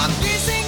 I'm kissing